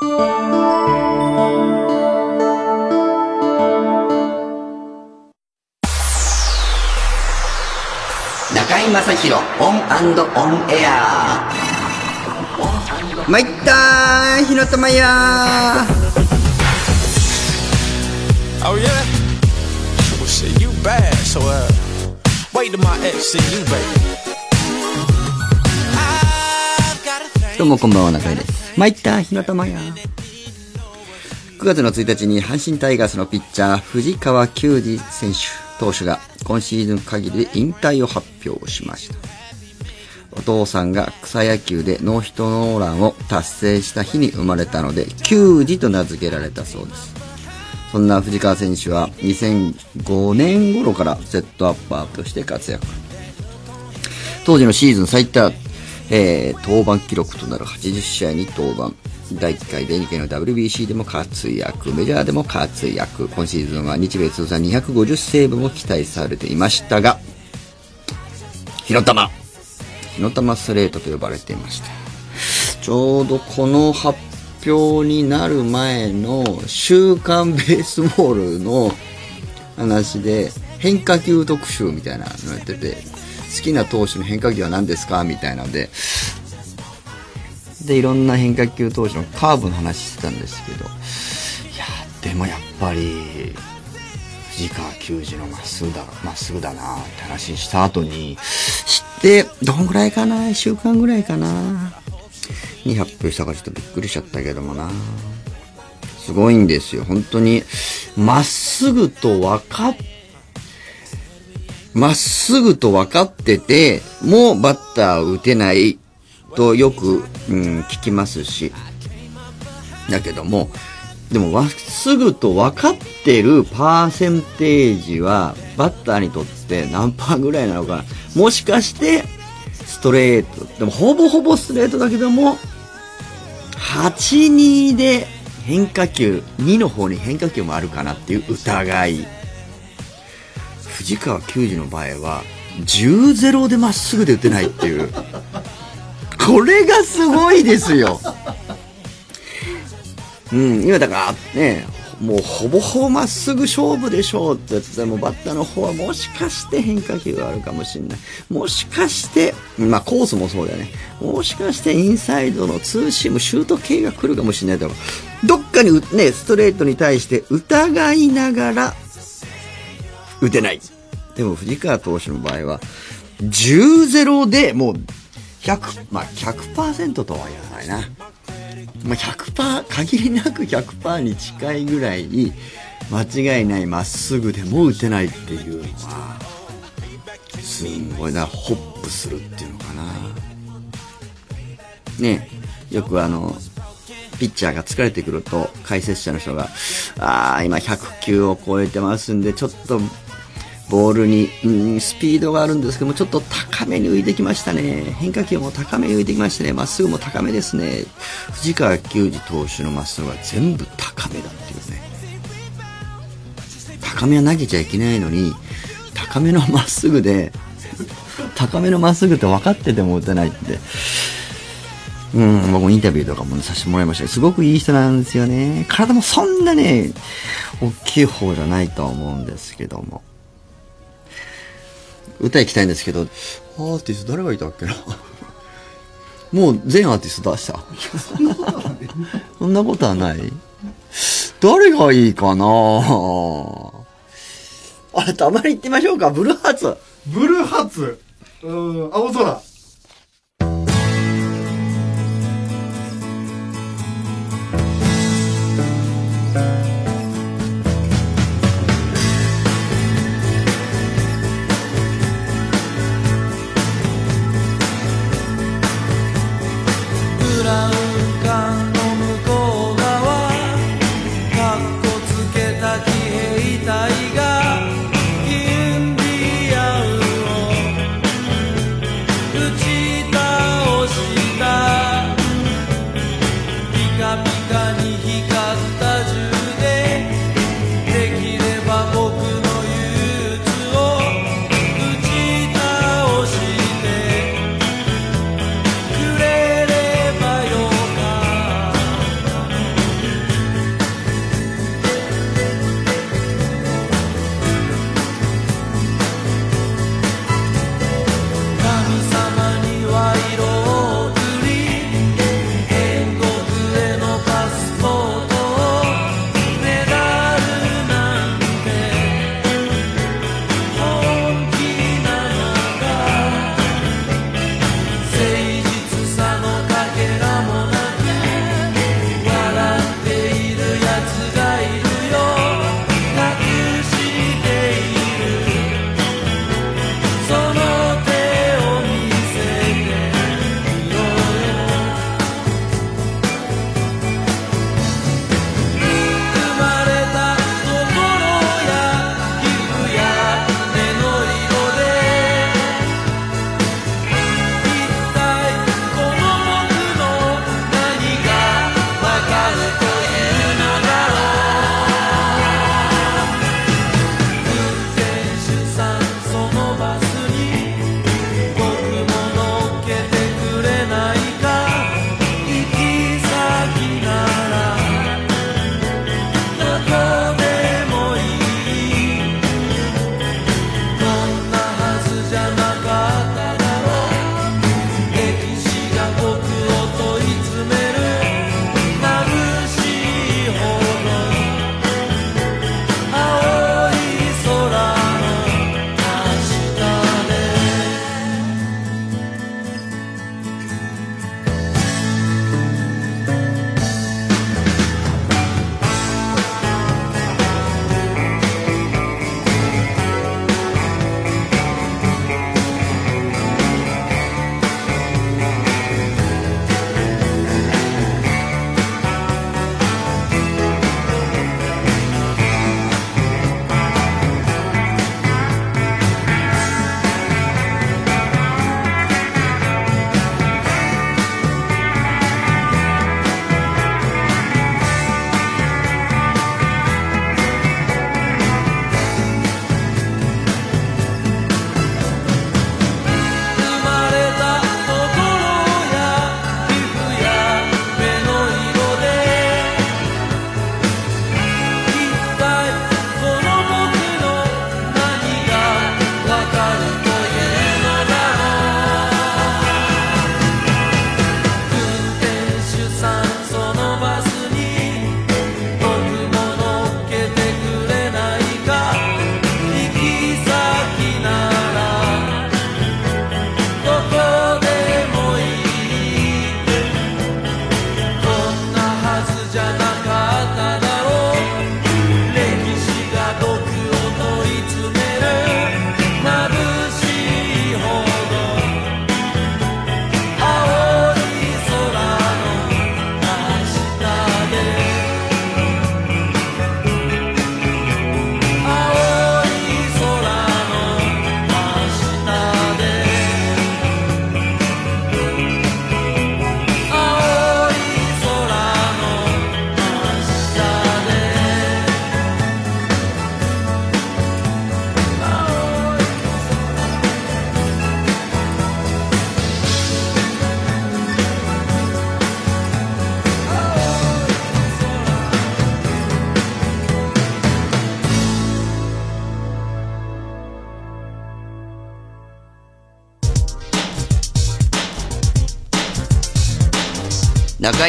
中居正広オンオンエア参ったー火の玉や Oh yeah? Well shit, you bad, so uh wait till my ex see you, baby. どうもこんばんは中居です参ったー火の玉や9月の1日に阪神タイガースのピッチャー藤川球児選手投手が今シーズン限りで引退を発表しましたお父さんが草野球でノーヒットノーランを達成した日に生まれたので、球児と名付けられたそうです。そんな藤川選手は2005年頃からセットアッパーとして活躍。当時のシーズン最多、えー、登板記録となる80試合に登板。第1回で2回の WBC でも活躍、メジャーでも活躍。今シーズンは日米通算250セーブも期待されていましたが、火の玉火の玉スレートと呼ばれていました。ちょうどこの発表になる前の週刊ベースボールの話で変化球特集みたいなのやってて、好きな投手の変化球は何ですか？みたいなので、で、いろんな変化球投手のカーブの話してたんですけど、いや、でもやっぱり、藤川球児のまっすぐだ、まっすぐだなって話した後に、知って、どんぐらいかな ?1 週間ぐらいかな？に発表したからちょっとびっくりしちゃったけどもな。すごいんですよ。本当に、まっすぐと分かっ、まっすぐと分かってて、もうバッターを打てないとよく、うん、聞きますし。だけども、でもまっすぐと分かってるパーセンテージは、バッターにとって何パーぐらいなのかな。もしかして、ストレート。でもほぼほぼストレートだけども、8-2で変化球、2の方に変化球もあるかなっていう疑い。藤川球児の場合は、10-0でまっすぐで打てないっていう。これがすごいですよ。うん、今だからね、もうほぼほぼまっすぐ勝負でしょうって言っても、バッターの方はもしかして変化球があるかもしれない。もしかして、まあコースもそうだよね。もしかしてインサイドのツーシーム、シュート系が来るかもしれないとか、どっかにね、ストレートに対して疑いながら、打てない。でも藤川投手の場合は、10-0でもう100、まあ100%とは言わないな。まあ、100%限りなく100%に近いぐらいに間違いないまっすぐでも打てないっていうのはすんごいなホップするっていうのかなねよくあのピッチャーが疲れてくると解説者の人がああ今100球を超えてますんでちょっとボールに、うん、スピードがあるんですけども、ちょっと高めに浮いてきましたね。変化球も高めに浮いてきましたね。まっすぐも高めですね。藤川球児投手のまっすぐは全部高めだっていうね。高めは投げちゃいけないのに、高めのまっすぐで、高めのまっすぐって分かってても打てないって。うん、僕もインタビューとかも、ね、させてもらいましたけど、すごくいい人なんですよね。体もそんなね、大きい方じゃないとは思うんですけども。歌行きたいんですけど、アーティスト誰がいたっけな？もう全アーティスト出した？そんなことはない誰がいいかな？あ、たまに行ってみましょうか。ブルーハーツ。ブルーハーツ？うん、青空。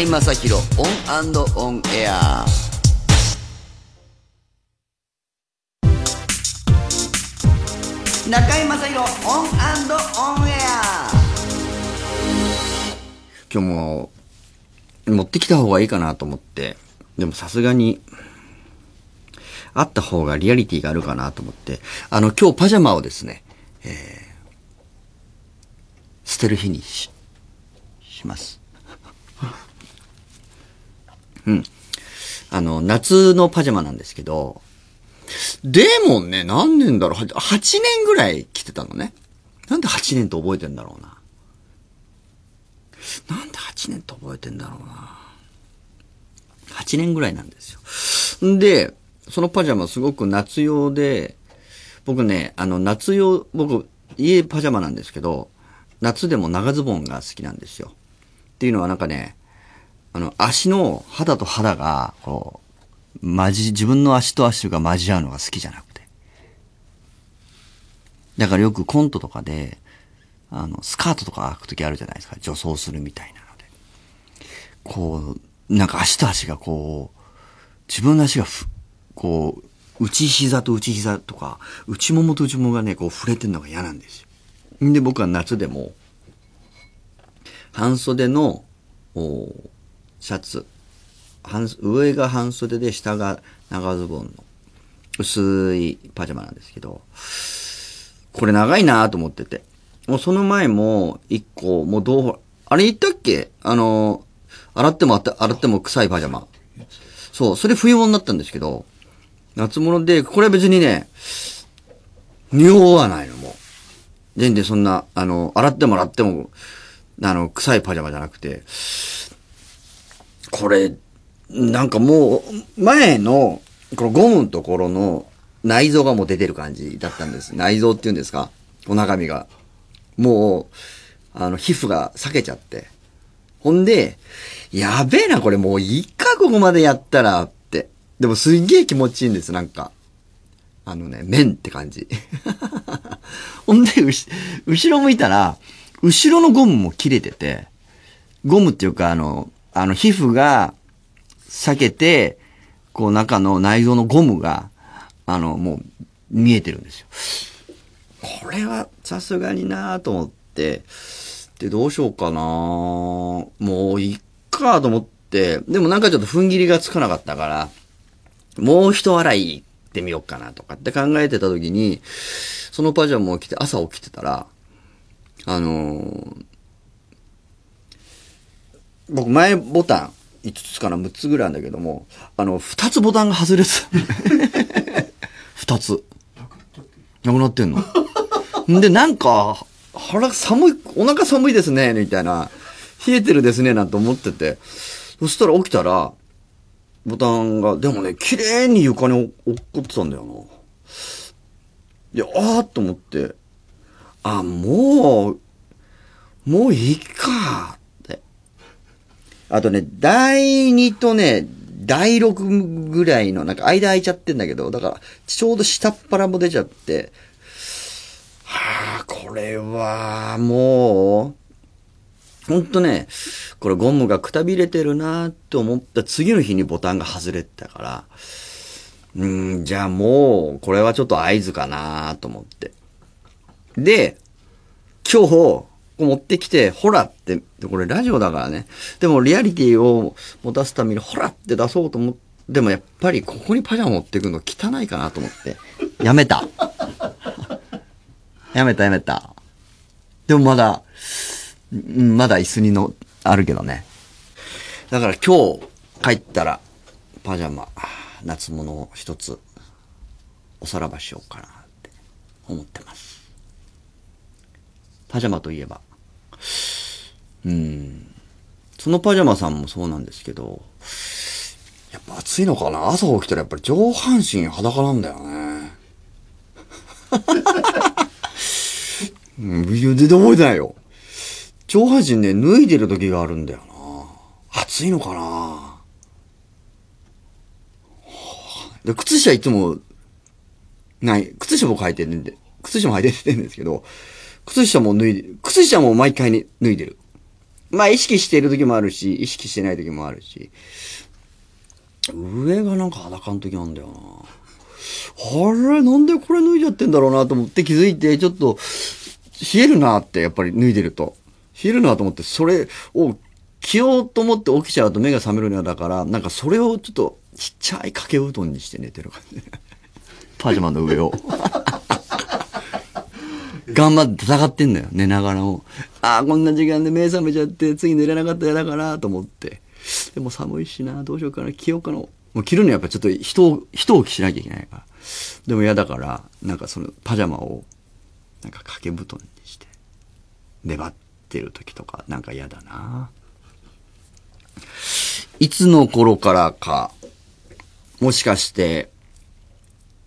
居正広 ON and ON AIR。中居正広 ON and ON AIR。今日も持ってきた方がいいかなと思って。でもさすがにあった方がリアリティがあるかなと思って。あの今日パジャマをですね、えー、捨てる日にしします。うん。あの、夏のパジャマなんですけど、でもね、何年だろう、8年ぐらい着てたのね。なんで8年と覚えてんだろうな。なんで8年と覚えてんだろうな。8年ぐらいなんですよ。んで、そのパジャマすごく夏用で、僕ね、あの、夏用、僕、家パジャマなんですけど、夏でも長ズボンが好きなんですよ。っていうのはなんかね、あの、足の肌と肌が、こう、まじ、自分の足と足が交わるのが好きじゃなくて。だからよくコントとかで、あの、スカートとか開くときあるじゃないですか。女装するみたいなので。こう、なんか足と足がこう、自分の足がふ、こう、内膝と内膝とか、内ももと内ももがね、こう触れてるのが嫌なんですよ。んで、僕は夏でも、半袖の、おシャツ。半上が半袖で下が長ズボンの薄いパジャマなんですけど、これ長いなと思ってて。もうその前も一個、もうどう、あれ言ったっけ？あの、洗っても洗っても臭いパジャマ。そう、それ冬物になったんですけど、夏物で、これは別にね、匂わないの、もう。全然そんな、あの、洗っても洗っても、あの、臭いパジャマじゃなくて、これ、なんかもう、前の、このゴムのところの内臓がもう出てる感じだったんです。内臓っていうんですか？お中身が。もう、あの、皮膚が裂けちゃって。ほんで、やべえな、これもういいか、ここまでやったら、って。でもすっげえ気持ちいいんです、なんか。あのね、麺って感じ。ほんで、後ろ向いたら、後ろのゴムも切れてて、ゴムっていうか、あの、あの、皮膚が裂けて、こう中の内臓のゴムが、あの、もう見えてるんですよ。これはさすがになぁと思って、で、どうしようかなもういっかと思って、でもなんかちょっと踏ん切りがつかなかったから、もう一洗い行ってみようかなとかって考えてた時に、そのパジャマを着て朝起きてたら、あのー僕前ボタン5つかな6つぐらいあるんだけども、あの、2つボタンが外れてた。2つ。なくなってんの？で、なんか、腹寒い、お腹寒いですね、みたいな。冷えてるですね、なんて思ってて。そしたら起きたら、ボタンが、でもね、綺麗に床に落っこってたんだよな。で、あーっと思って、あ、もう、もういいか。あとね、第2とね、第6ぐらいの、なんか間空いちゃってんだけど、だから、ちょうど下っ腹も出ちゃって、はあ、これは、もう、ほんとね、これゴムがくたびれてるなって思った次の日にボタンが外れてたから、うん、じゃあもう、これはちょっと合図かなと思って。で、今日、持ってきて、ほらって、これラジオだからね。でもリアリティを持たすために、ほらって出そうと思って、でもやっぱりここにパジャマ持ってくの汚いかなと思って。やめた。やめたやめた。でもまだ、まだ椅子にの、あるけどね。だから今日帰ったら、パジャマ、夏物を一つ、おさらばしようかなって思ってます。パジャマといえば、うん。そのパジャマさんもそうなんですけど、やっぱ暑いのかな？朝起きたらやっぱり上半身裸なんだよね。うん、全然覚えてないよ。上半身ね、脱いでる時があるんだよな。暑いのかな？で、靴下いつも、ない、靴下僕履いてるんで、靴下も履いてるんですけど、靴下も脱いで、靴下も毎回に脱いでる。まあ意識している時もあるし、意識してない時もあるし。上がなんか裸の時なんだよな。あれなんでこれ脱いじゃってんだろうなと思って気づいて、ちょっと、冷えるなって、やっぱり脱いでると。冷えるなと思って、それを着ようと思って起きちゃうと目が覚めるのだから、なんかそれをちょっとちっちゃい掛け布団にして寝てる感じ。パジャマの上を。頑張って戦ってんだよ、寝ながらも。ああ、こんな時間で目覚めちゃって、次寝れなかったら嫌だから、と思って。でも寒いしな、どうしようかな、着ようかな。もう着るのはやっぱちょっと人を、人を着しなきゃいけないから。でも嫌だから、なんかそのパジャマを、なんか掛け布団にして、粘ってる時とか、なんか嫌だな。いつの頃からか、もしかして、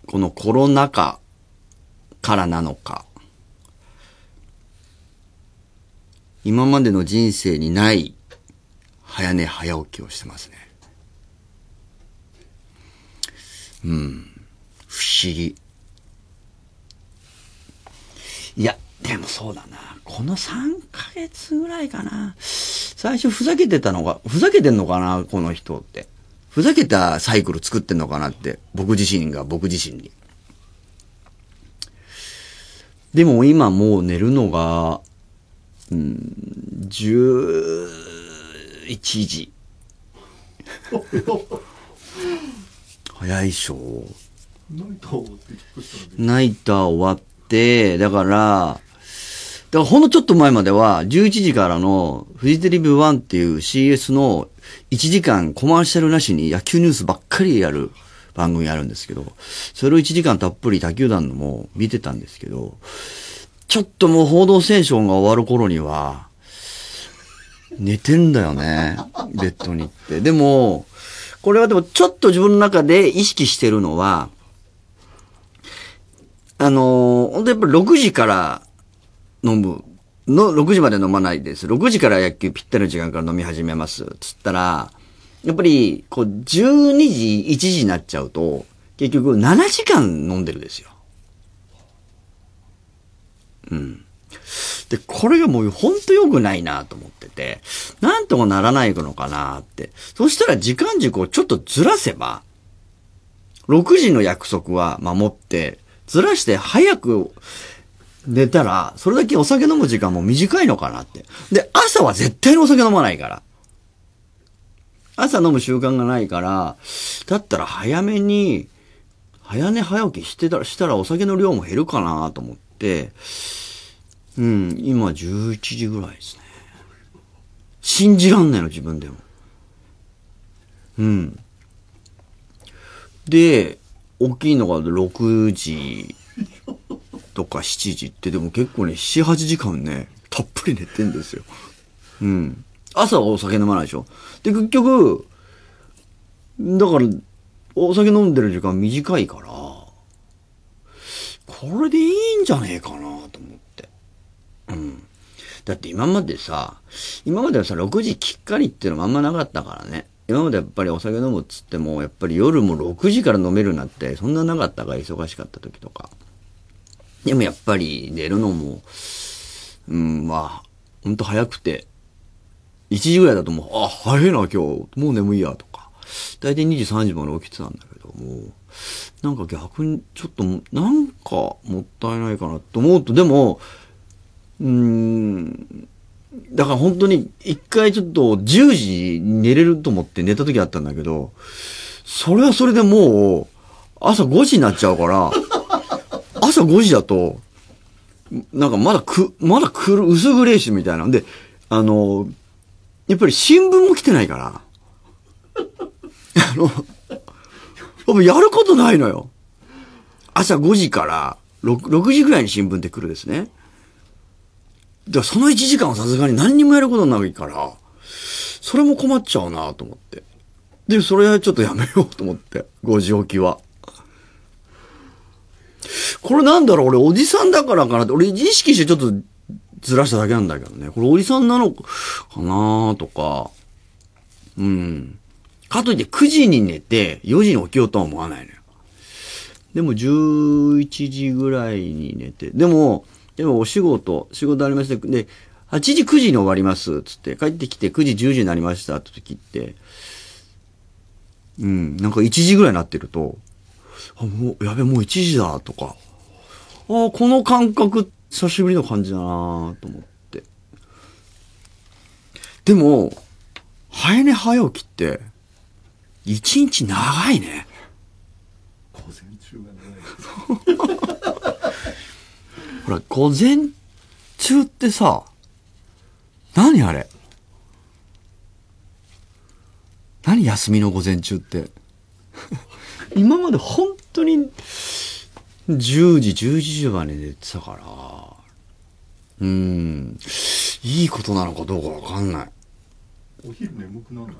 このコロナ禍からなのか、今までの人生にない早寝早起きをしてますね。うん。不思議。いや、でもそうだな。この3ヶ月ぐらいかな。最初ふざけてたのが、ふざけてんのかな、この人って。ふざけたサイクル作ってんのかなって、僕自身が僕自身に。でも今もう寝るのが、うん、11時。早いっしょ。ナイター終わって、だから、だからほんのちょっと前までは、11時からのフジテレビ1っていう CS の1時間コマーシャルなしに野球ニュースばっかりやる番組あるんですけど、それを1時間たっぷり他球団のも見てたんですけど、ちょっともう報道ステーションが終わる頃には、寝てんだよね。ベッドに行って。でも、これはでもちょっと自分の中で意識してるのは、あのー、本当やっぱり6時から飲む。の、6時まで飲まないです。6時から野球ぴったりの時間から飲み始めます。つったら、やっぱり、こう、12時、1時になっちゃうと、結局7時間飲んでるですよ。うん。で、これがもうほんと良くないなと思ってて、なんとかならないのかなって。そしたら時間軸をちょっとずらせば、6時の約束は守って、ずらして早く寝たら、それだけお酒飲む時間も短いのかなって。で、朝は絶対にお酒飲まないから。朝飲む習慣がないから、だったら早めに、早寝早起きしてたら、したらお酒の量も減るかなと思って、うん、今11時ぐらいですね。信じらんないの、自分でも。うん。で、大きいのが6時とか7時って、でも結構ね、7、8時間ね、たっぷり寝てんですよ。うん。朝はお酒飲まないでしょ。で、結局、だから、お酒飲んでる時間短いから、これでいいんじゃねえかなと思って。うん。だって今までさ、今まではさ、6時きっかりっていうのもあんまなかったからね。今までやっぱりお酒飲むっつっても、やっぱり夜も6時から飲めるなんて、そんななかったから忙しかった時とか。でもやっぱり寝るのも、うん、まあ、ほんと早くて、1時ぐらいだともう、あ、早いな今日、もう眠いやとか。大体2時3時まで起きてたんだけども、なんか逆にちょっと、なんかもったいないかなと思うと、でも、うーん、だから本当に一回ちょっと10時寝れると思って寝た時あったんだけど、それはそれでもう朝5時になっちゃうから、朝5時だと、なんかまだく、まだくる、薄暗いしみたいな。んで、あの、やっぱり新聞も来てないから、あの、っぱやることないのよ。朝5時から6、6時ぐらいに新聞って来るですね。だからその1時間はさすがに何にもやることないから、それも困っちゃうなと思って。で、それはちょっとやめようと思って、5時起きは。これなんだろう？俺おじさんだからかなって、俺意識してちょっとずらしただけなんだけどね。これおじさんなのかなとか、うん。かといって9時に寝て4時に起きようとは思わないのよ。でも11時ぐらいに寝て、でも、でもお仕事、仕事ありましたで、8時9時に終わります、つって、帰ってきて9時10時になりましたって時って、うん、なんか1時ぐらいになってると、あ、もう、やべ、もう1時だ、とか、あこの感覚、久しぶりの感じだなと思って。でも、早寝早起きって、一日長いね。午前中がねほら、午前中ってさ、何あれ？何休みの午前中って？今まで本当に10時、11時まで寝てたから、うーん、いいことなのかどうかわかんない。お昼眠くならない？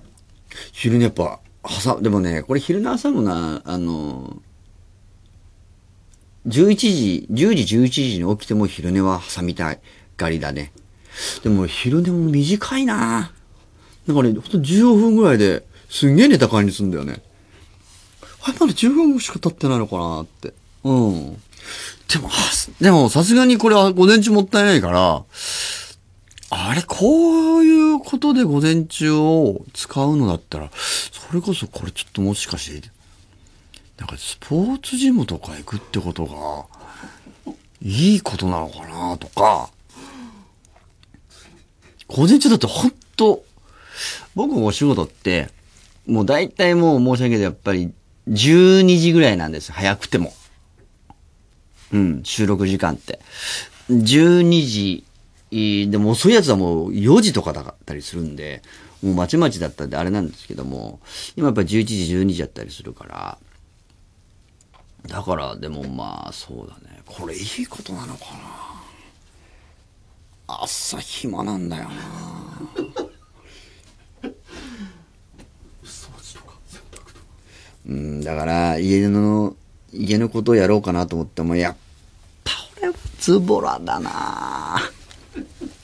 昼寝やっぱ、朝、でもね、これ昼寝朝もな、あの、11時、10時、11時に起きても昼寝は挟みたいがりだね。でも昼寝も短いななんかね、ほんと15分ぐらいですんげえ寝た感じすんだよね。あれまだ15分しか経ってないのかなって。うん。でも、でもさすがにこれは午前中もったいないから、あれ、こういうことで午前中を使うのだったら、それこそこれちょっともしかして、なんかスポーツジムとか行くってことが、いいことなのかなとか、午前中だとほんと、僕お仕事って、もう大体もう申し訳ないけど、やっぱり12時ぐらいなんです。早くても。うん、収録時間って。12時、でも遅いやつはもう4時とかだったりするんで、もうまちまちだったんであれなんですけども、今やっぱ11時、12時だったりするから、だからでもまあそうだね。これいいことなのかな。朝暇なんだよな。うん、だから家の、家のことをやろうかなと思っても、やっぱ俺はズボラだな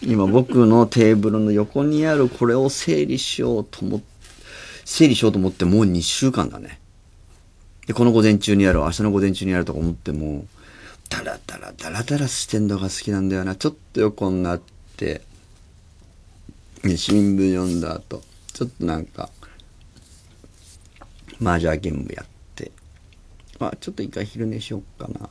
今僕のテーブルの横にあるこれを整理しようと思っ整理しようと思ってもう2週間だね。で、この午前中にやる、明日の午前中にやるとか思っても、ダラダラダラダラしてんのが好きなんだよな。ちょっと横になって、ね新聞読んだ後、ちょっとなんか、マージャーゲームやって、まあちょっと一回昼寝しよっかな。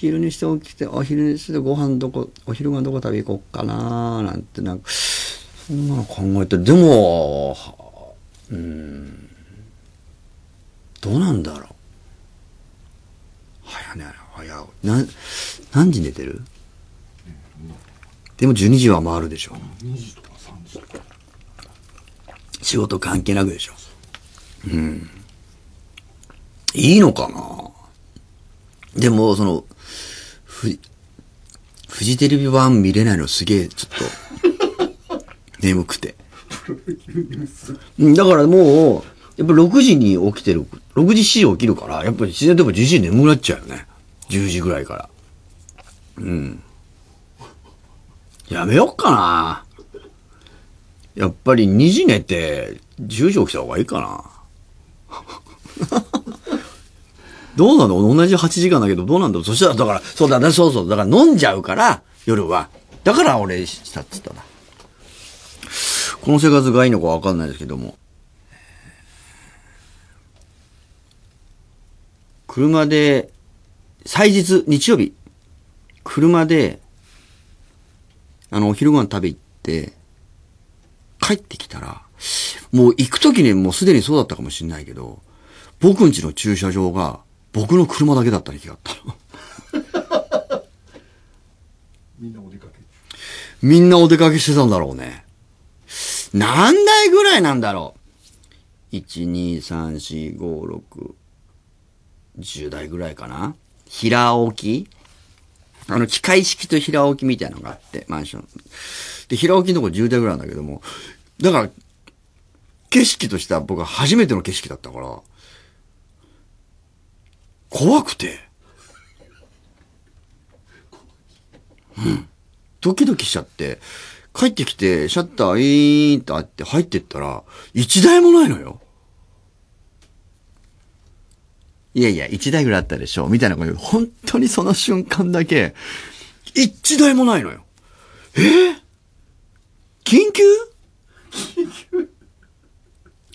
昼寝して起きて、あ、昼寝してご飯どこ、お昼ご飯どこ食べ行こっかななんてなんか、そんなの考えて、でも、うん、どうなんだろう。早寝、早う。な、何時寝てる？でも12時は回るでしょ。2時とか3時仕事関係なくでしょ。うん。いいのかなでも、その、フジテレビ版見れないのすげえ、ちょっと、眠くて。うんだからもう、やっぱ6時に起きてる、6時7時起きるから、やっぱり自然とやっぱ11時に眠くなっちゃうよね。10時ぐらいから。うん。やめよっかな。やっぱり2時寝て、10時起きた方がいいかな。どうなの？同じ8時間だけど、どうなんだろう？そしたら、だから、そうだね、そうそう。だから飲んじゃうから、夜は。だから俺したっつったな。この生活がいいのかわかんないですけども。車で、祭日、日曜日、車で、あの、お昼ご飯食べ行って、帰ってきたら、もう行くときにもうすでにそうだったかもしれないけど、僕ん家の駐車場が僕の車だけだった時があったの。みんなお出かけみんなお出かけしてたんだろうね。何台ぐらいなんだろう。1、2、3、4、5、6、10台ぐらいかな。平置きあの、機械式と平置きみたいなのがあって、マンション。で、平置きのとこ10台ぐらいなんだけども、だから、景色としては僕は初めての景色だったから、怖くて。うん。ドキドキしちゃって、帰ってきて、シャッター、イーンとあって入ってったら、一台もないのよ。いやいや、一台ぐらいあったでしょみたいなこと本当にその瞬間だけ、一台もないのよ。え？ー緊急？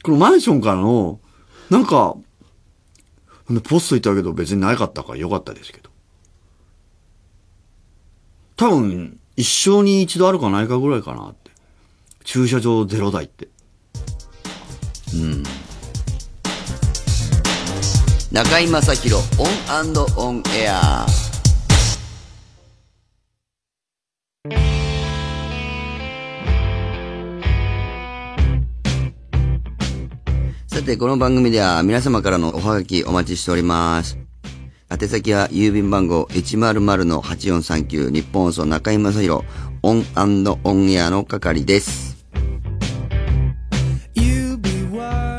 このマンションからの、なんか、ほんでポスト行ったけど別になかったからよかったですけど。多分、一生に一度あるかないかぐらいかなって。駐車場ゼロ台って。うん中居正広 ON and ON AIRさて、この番組では皆様からのおはがきお待ちしております。宛先は郵便番号100-8439ニッポン放送中居正広 ON and ON AIR の係です。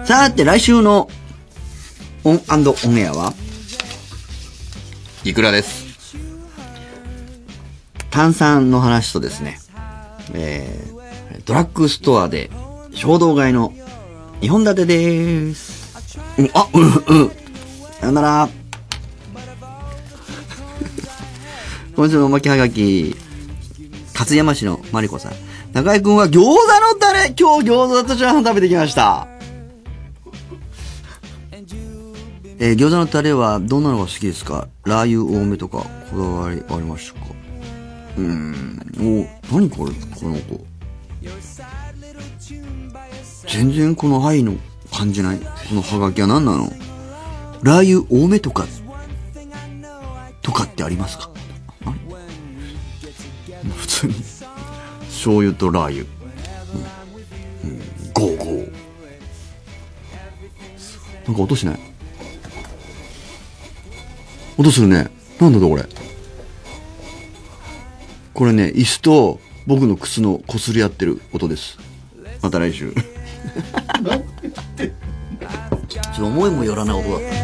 さて、来週のオンオンエアは？いくらです。炭酸の話とですね、えー、ドラッグストアで衝動買いの2本立てです。うんあ、うん、うん。さよなら。今週のおまけはがき、勝山市のマリコさん。中井くんは餃子のタレ、今日餃子とチャーハン食べてきました。えー餃子のタレはどんなのが好きですか？ラー油多めとかこだわりありましたか？うーん。お、何これこの子。全然この愛の感じない？このハガキは何なの？ラー油多めとか、とかってありますか？普通に、醤油とラー油。うん。うん、ゴーゴー。なんか音しない？音するね。なんだろうこれ。これね、椅子と僕の靴の擦り合ってる音です。また来週。ちょっと思いもよらない音だった。